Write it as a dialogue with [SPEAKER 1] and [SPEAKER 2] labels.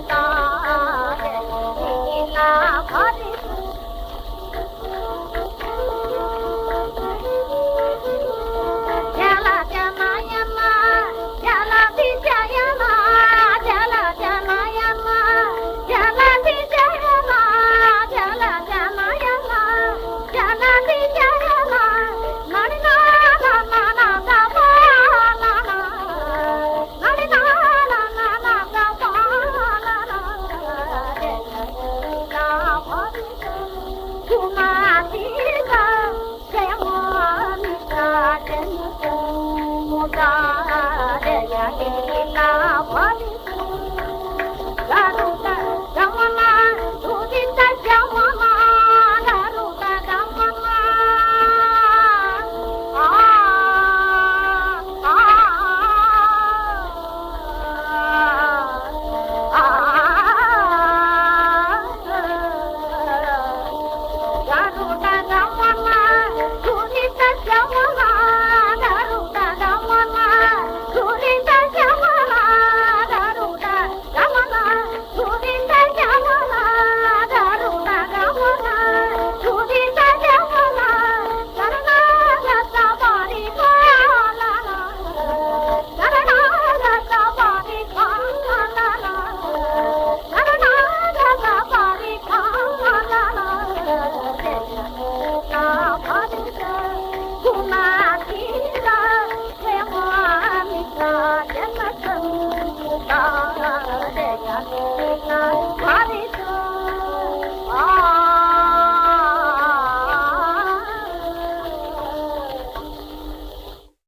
[SPEAKER 1] Bye. 啊啊啊，对，Thank you.